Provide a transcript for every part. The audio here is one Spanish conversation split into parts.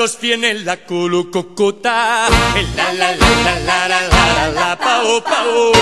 gatos tienen la culo cocota, el la la la la la la la la pao pao.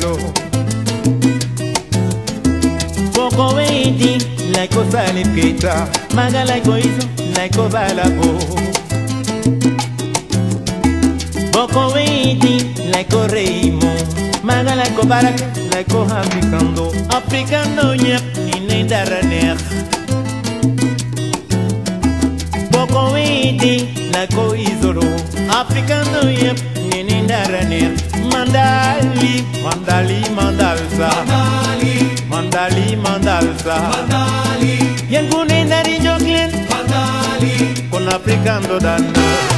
Poco Boko wendi Laiko sali pita Maga laiko izo Laiko balabo Poco wendi Laiko reimo Maga laiko barake Laiko aplicando Aplicando nyep Inendaraner Boko wendi Laiko lo, Aplicando nyep Inendaraner mandali, mandali, mandalsa. Mandali, mandali, mandalsa. Mandali. Yengune ndari joklen. Mandali. Kuna prikando dana.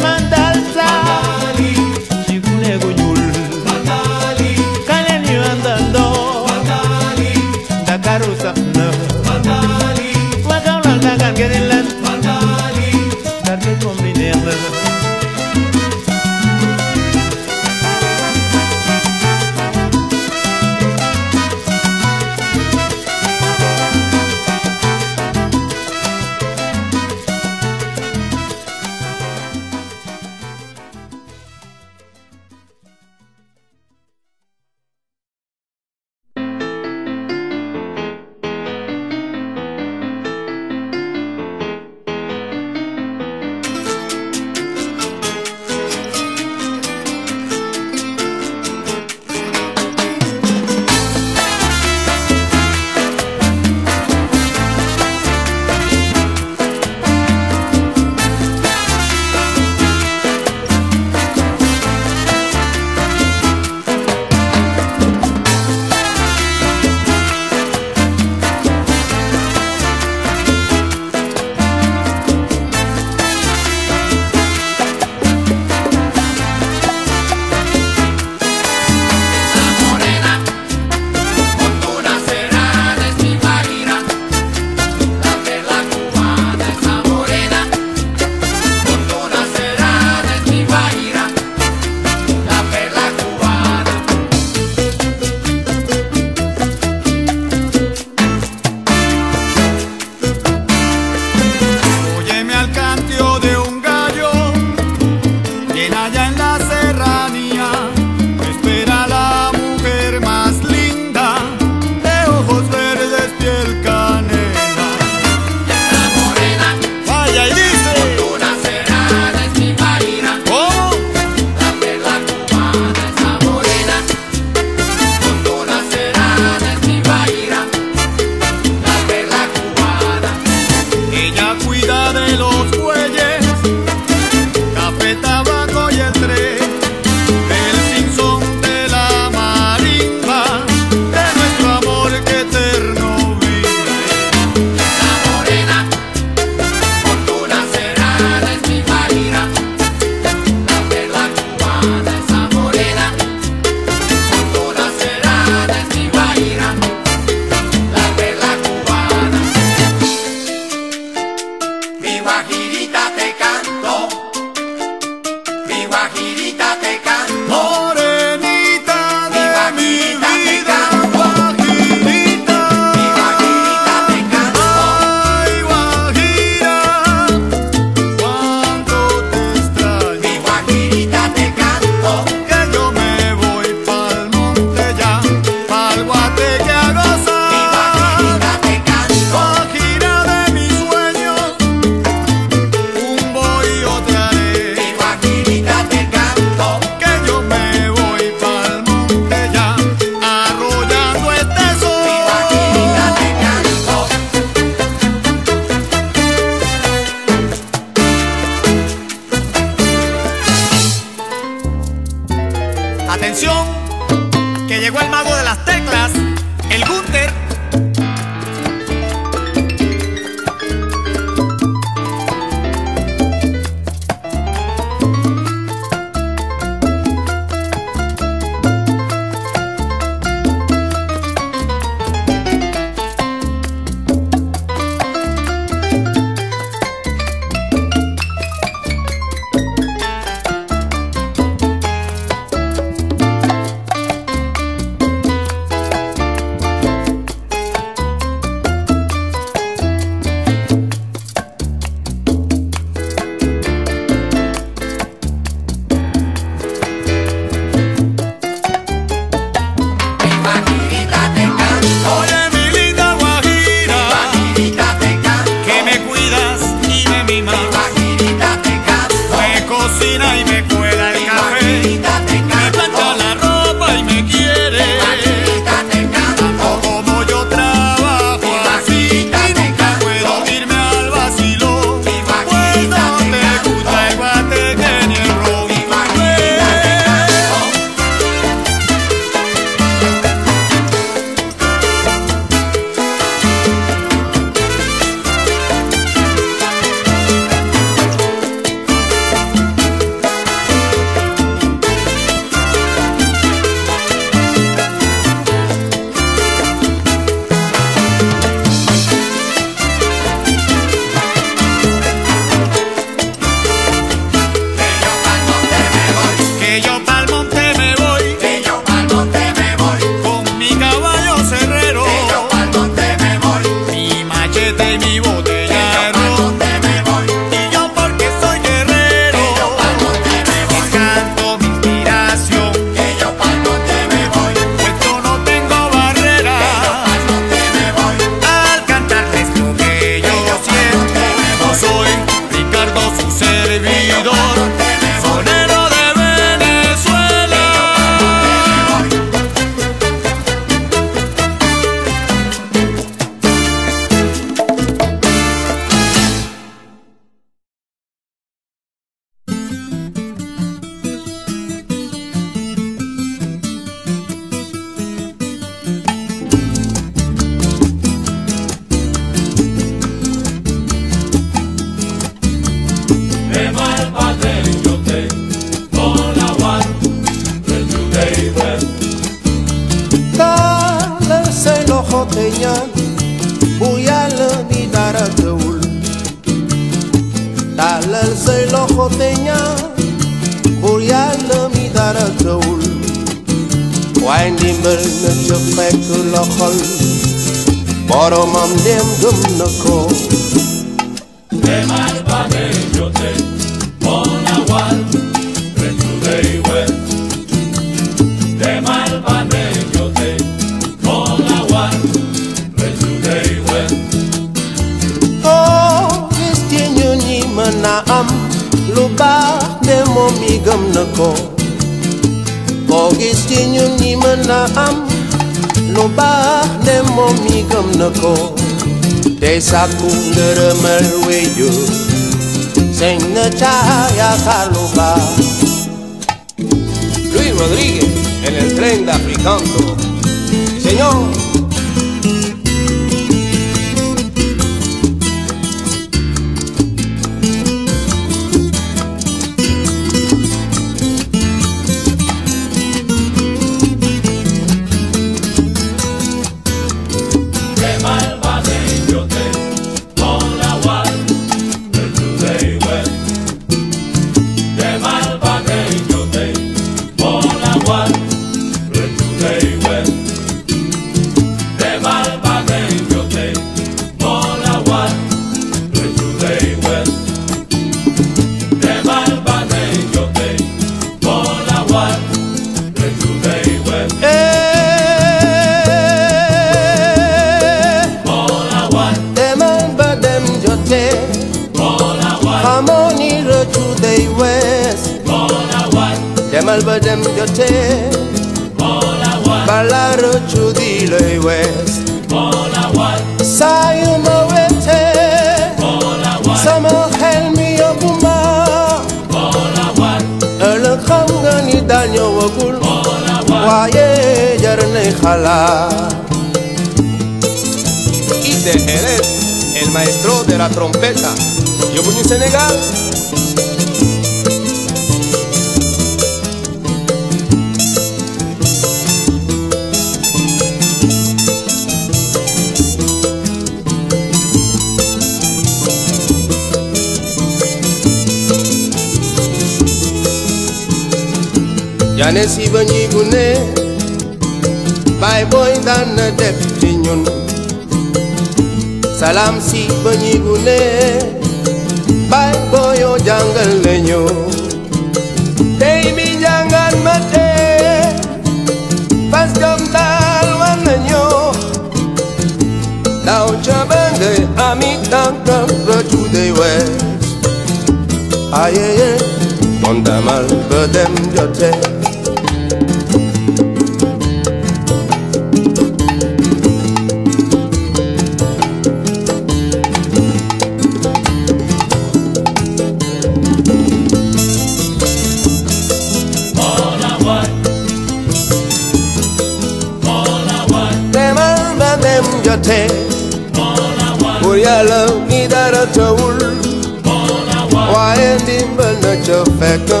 leur fait que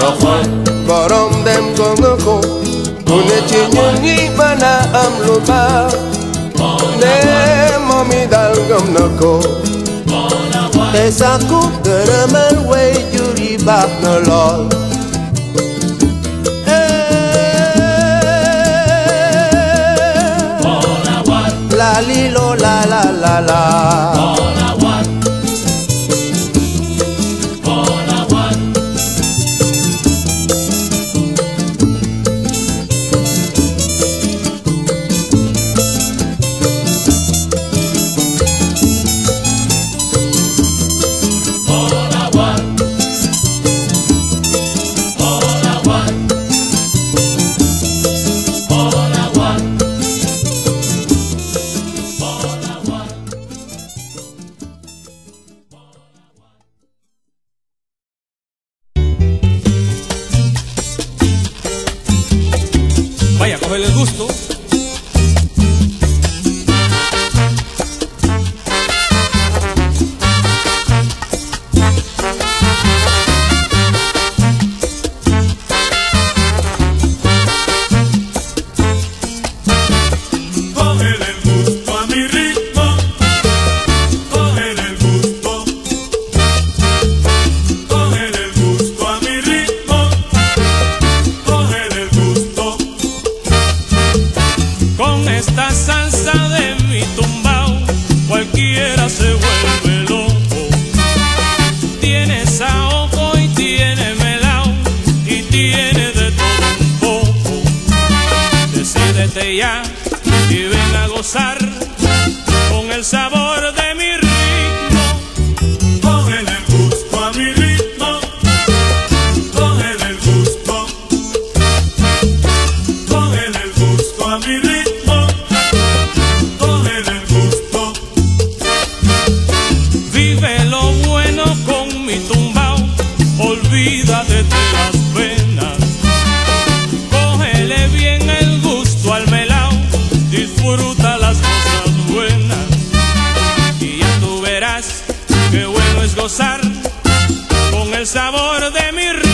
Lorwa Korom dem kongoko Kune chinyungi mana amluba Ne momi dalgam nako Esa coupe de remel way juri bak nolol La lilo la la la la. disfruta las cosas buenas. Y ya tú verás qué bueno es gozar con el sabor de mi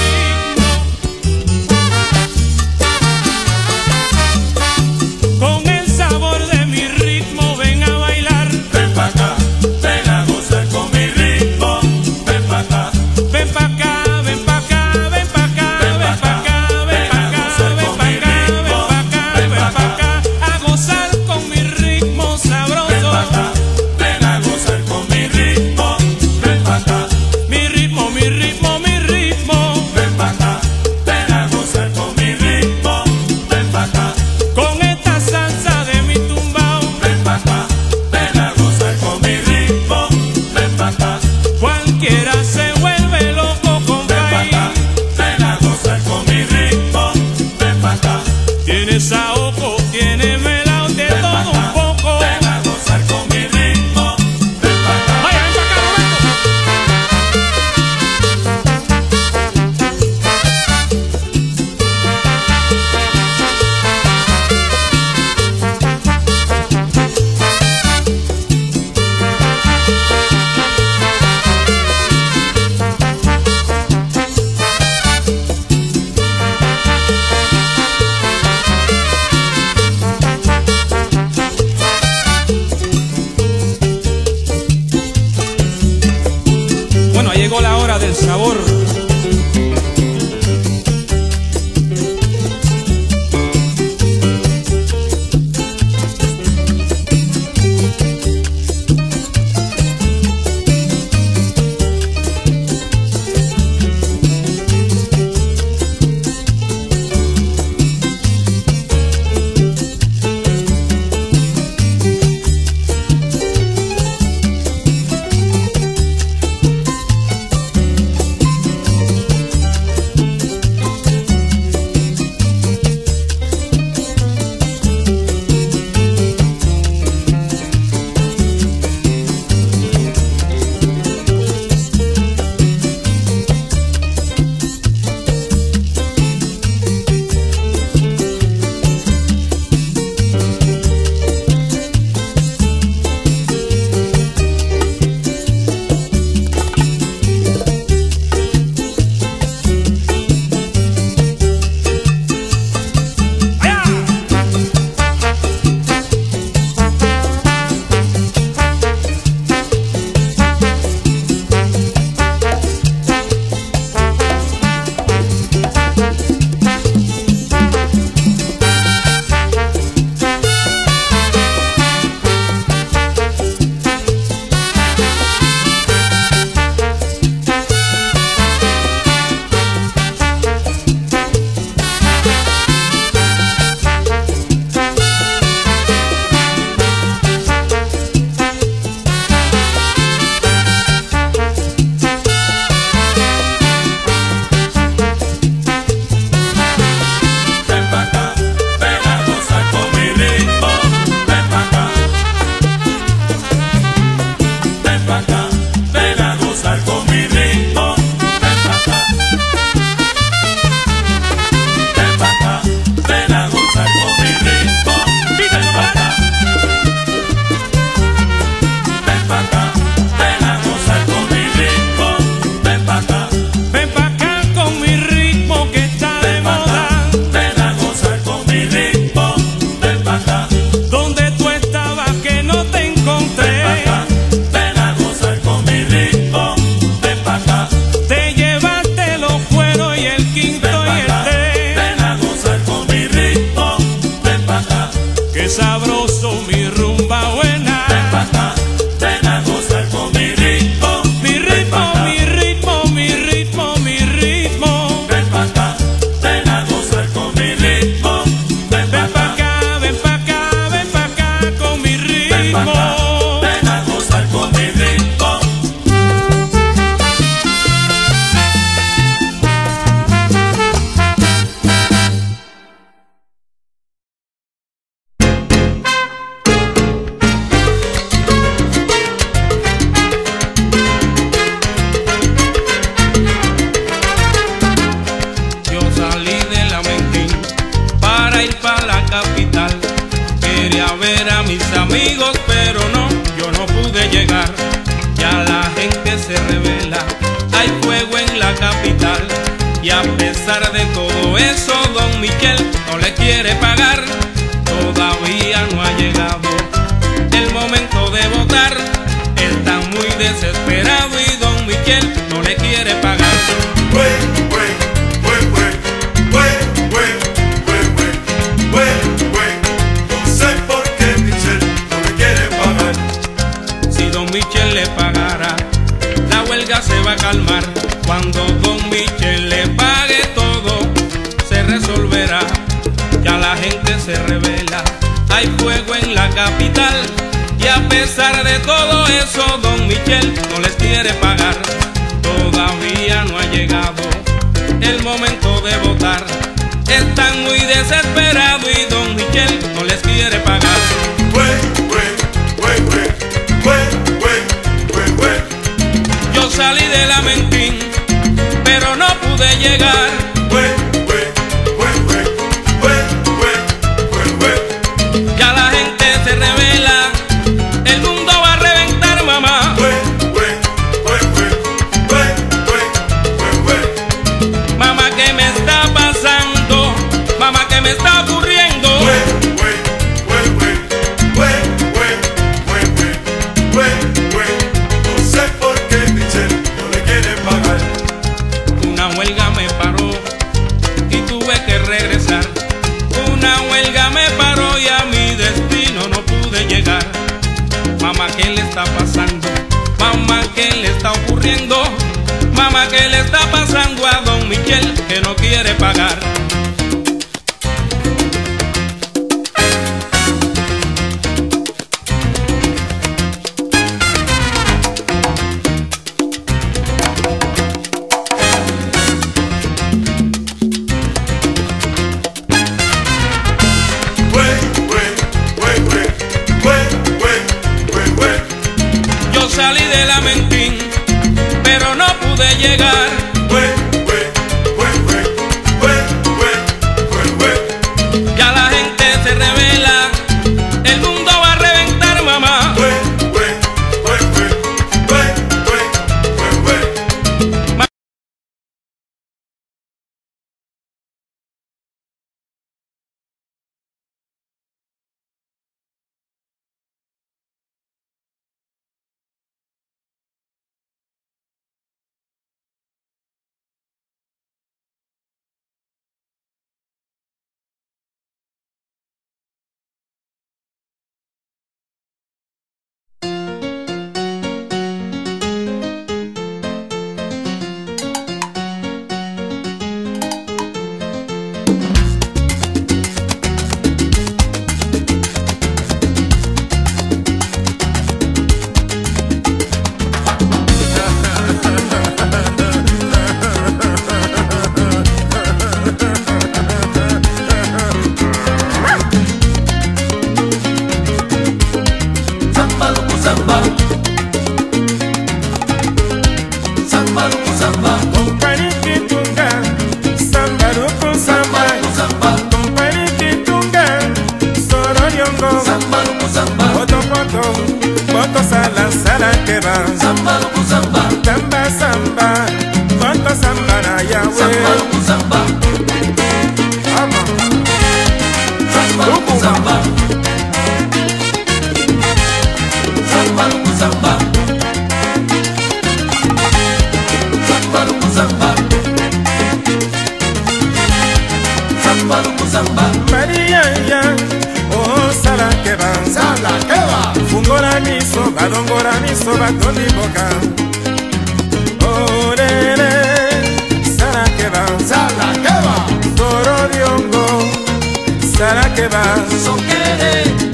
Sala Keba, Oh